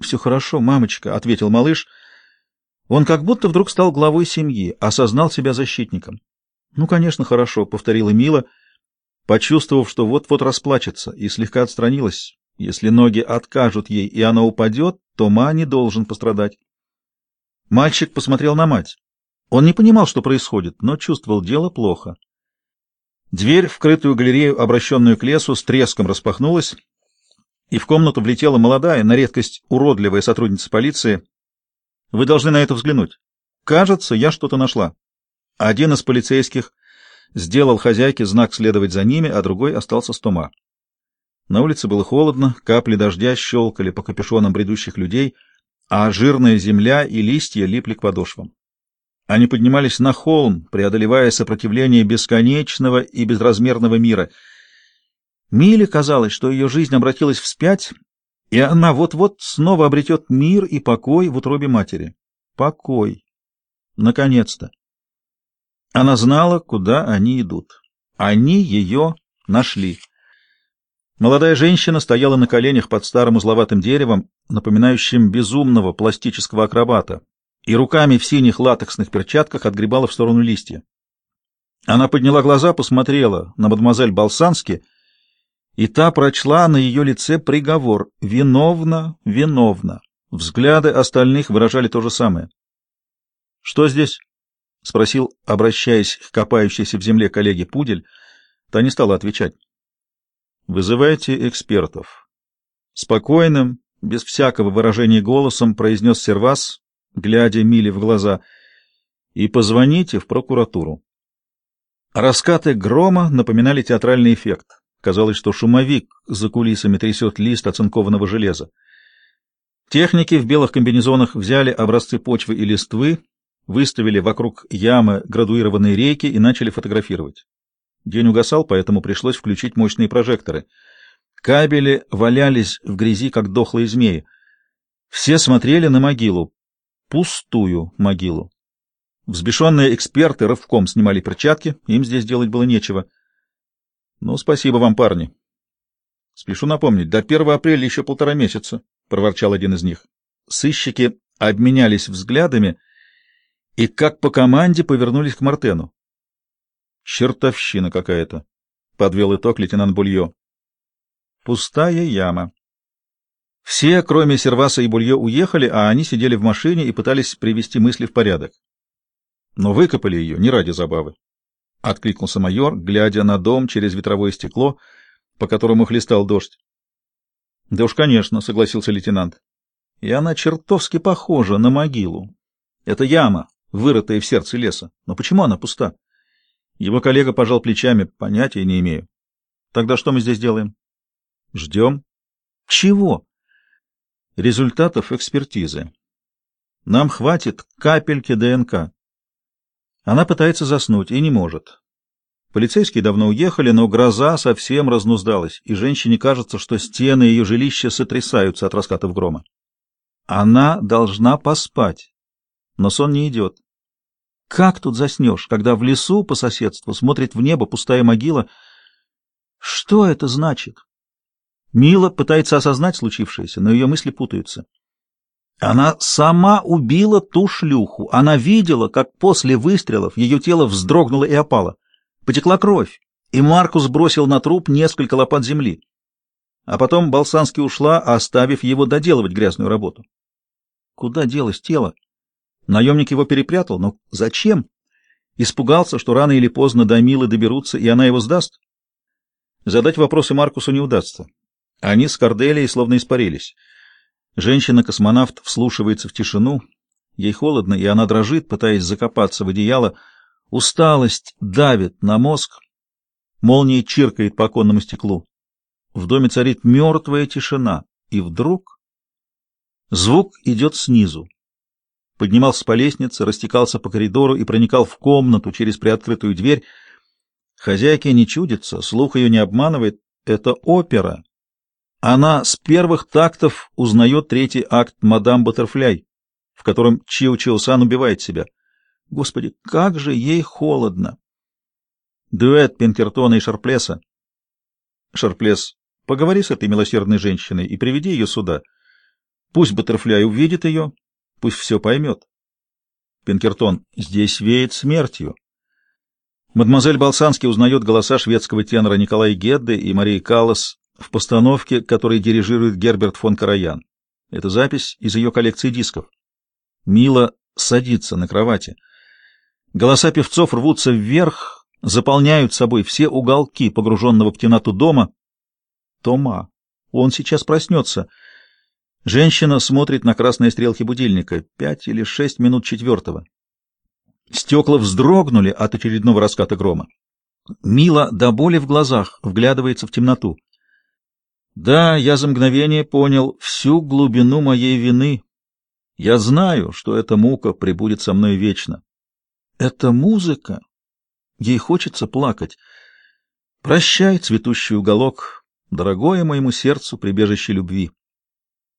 Все хорошо, мамочка, — ответил малыш. Он как будто вдруг стал главой семьи, осознал себя защитником. Ну, конечно, хорошо, — повторила Мила, почувствовав, что вот-вот расплачется, и слегка отстранилась. Если ноги откажут ей, и она упадет, то Ма не должен пострадать. Мальчик посмотрел на мать. Он не понимал, что происходит, но чувствовал дело плохо. Дверь в крытую галерею, обращенную к лесу, с треском распахнулась, и в комнату влетела молодая, на редкость уродливая сотрудница полиции. Вы должны на это взглянуть. Кажется, я что-то нашла. Один из полицейских сделал хозяйке знак следовать за ними, а другой остался с Тома. На улице было холодно, капли дождя щелкали по капюшонам бредущих людей, а жирная земля и листья липли к подошвам. Они поднимались на холм, преодолевая сопротивление бесконечного и безразмерного мира — Миле казалось, что ее жизнь обратилась вспять, и она вот-вот снова обретет мир и покой в утробе матери. Покой. Наконец-то. Она знала, куда они идут. Они ее нашли. Молодая женщина стояла на коленях под старым узловатым деревом, напоминающим безумного пластического акробата, и руками в синих латексных перчатках отгребала в сторону листья. Она подняла глаза, посмотрела на мадемуазель Балсански — и та прочла на ее лице приговор «Виновна, виновна». Взгляды остальных выражали то же самое. «Что здесь?» — спросил, обращаясь к копающейся в земле коллеге Пудель. Та не стала отвечать. «Вызывайте экспертов». Спокойным, без всякого выражения голосом произнес Сервас, глядя Миле в глаза, «и позвоните в прокуратуру». Раскаты грома напоминали театральный эффект. Казалось, что шумовик за кулисами трясет лист оцинкованного железа. Техники в белых комбинезонах взяли образцы почвы и листвы, выставили вокруг ямы градуированные рейки и начали фотографировать. День угасал, поэтому пришлось включить мощные прожекторы. Кабели валялись в грязи, как дохлые змеи. Все смотрели на могилу, пустую могилу. Взбешенные эксперты рывком снимали перчатки, им здесь делать было нечего — ну, спасибо вам, парни. Спешу напомнить, до 1 апреля еще полтора месяца, — проворчал один из них. Сыщики обменялись взглядами и, как по команде, повернулись к Мартену. Чертовщина какая-то, — подвел итог лейтенант Булье. Пустая яма. Все, кроме Серваса и Булье, уехали, а они сидели в машине и пытались привести мысли в порядок. Но выкопали ее не ради забавы. — откликнулся майор, глядя на дом через ветровое стекло, по которому хлестал дождь. — Да уж, конечно, — согласился лейтенант. — И она чертовски похожа на могилу. Это яма, вырытая в сердце леса. Но почему она пуста? Его коллега пожал плечами. Понятия не имею. Тогда что мы здесь делаем? Ждем. Чего? Результатов экспертизы. Нам хватит капельки ДНК. Она пытается заснуть и не может. Полицейские давно уехали, но гроза совсем разнуздалась, и женщине кажется, что стены ее жилища сотрясаются от раскатов грома. Она должна поспать, но сон не идет. Как тут заснешь, когда в лесу по соседству смотрит в небо пустая могила? Что это значит? Мила пытается осознать случившееся, но ее мысли путаются. Она сама убила ту шлюху. Она видела, как после выстрелов ее тело вздрогнуло и опало. Потекла кровь, и Маркус бросил на труп несколько лопат земли. А потом Балсанский ушла, оставив его доделывать грязную работу. Куда делось тело? Наемник его перепрятал, но зачем? Испугался, что рано или поздно до Милы доберутся, и она его сдаст? Задать вопросы Маркусу не удастся. Они с Корделией словно испарились. Женщина-космонавт вслушивается в тишину. Ей холодно, и она дрожит, пытаясь закопаться в одеяло. Усталость давит на мозг. Молния чиркает по оконному стеклу. В доме царит мертвая тишина. И вдруг... Звук идет снизу. Поднимался по лестнице, растекался по коридору и проникал в комнату через приоткрытую дверь. Хозяйке не чудится, слух ее не обманывает. Это опера. Она с первых тактов узнает третий акт «Мадам Баттерфляй», в котором Чио Чио-сан убивает себя. Господи, как же ей холодно! Дуэт Пинкертона и Шарплеса. Шарплес, поговори с этой милосердной женщиной и приведи ее сюда. Пусть Баттерфляй увидит ее, пусть все поймет. Пинкертон, здесь веет смертью. Мадемуазель Балсанский узнает голоса шведского тенора Николая Гедде и Марии Каллас в постановке, которой дирижирует Герберт фон Караян. Это запись из ее коллекции дисков. Мила садится на кровати. Голоса певцов рвутся вверх, заполняют собой все уголки погруженного в темноту дома. Тома. Он сейчас проснется. Женщина смотрит на красные стрелки будильника. Пять или шесть минут четвертого. Стекла вздрогнули от очередного раската грома. Мила до боли в глазах вглядывается в темноту. Да, я за мгновение понял всю глубину моей вины. Я знаю, что эта мука пребудет со мной вечно. Это музыка. Ей хочется плакать. Прощай, цветущий уголок, дорогое моему сердцу прибежище любви.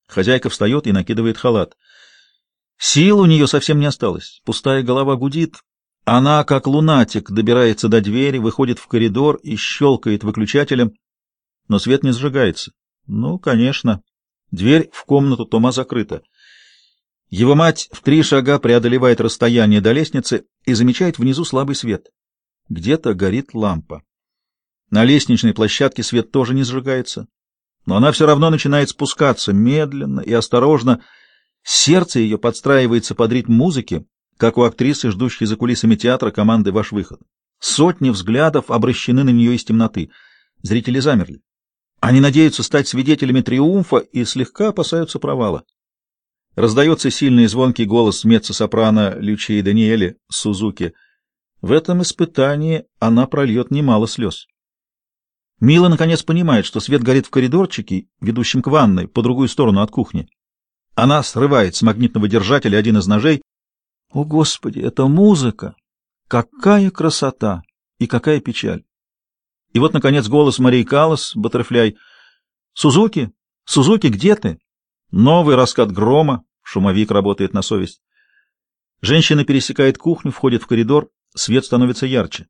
Хозяйка встает и накидывает халат. Сил у нее совсем не осталось. Пустая голова гудит. Она, как лунатик, добирается до двери, выходит в коридор и щелкает выключателем, но свет не зажигается. Ну, конечно. Дверь в комнату Тома закрыта. Его мать в три шага преодолевает расстояние до лестницы и замечает внизу слабый свет. Где-то горит лампа. На лестничной площадке свет тоже не зажигается, но она все равно начинает спускаться медленно и осторожно, Сердце ее подстраивается под ритм музыки, как у актрисы, ждущей за кулисами театра команды «Ваш выход». Сотни взглядов обращены на нее из темноты. Зрители замерли. Они надеются стать свидетелями триумфа и слегка опасаются провала. Раздается сильный и звонкий голос меццо-сопрано Лючии Даниэли Сузуки. В этом испытании она прольет немало слез. Мила наконец понимает, что свет горит в коридорчике, ведущем к ванной, по другую сторону от кухни. Она срывает с магнитного держателя один из ножей. О, Господи, это музыка! Какая красота и какая печаль! И вот, наконец, голос Марии Каллас, Баттерфляй. «Сузуки? Сузуки, где ты?» Новый раскат грома, шумовик работает на совесть. Женщина пересекает кухню, входит в коридор, свет становится ярче.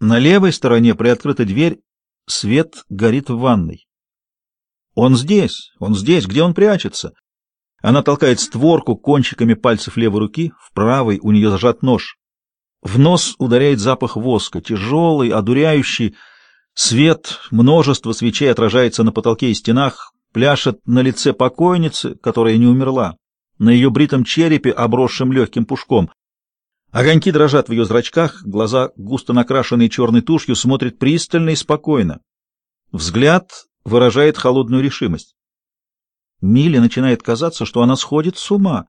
На левой стороне приоткрыта дверь, свет горит в ванной. Он здесь, он здесь, где он прячется? Она толкает створку кончиками пальцев левой руки, в правой у нее зажат нож. В нос ударяет запах воска, тяжелый, одуряющий. Свет, множество свечей отражается на потолке и стенах, пляшет на лице покойницы, которая не умерла, на ее бритом черепе, обросшем легким пушком. Огоньки дрожат в ее зрачках, глаза, густо накрашенные черной тушью, смотрят пристально и спокойно. Взгляд выражает холодную решимость. Миле начинает казаться, что она сходит с ума.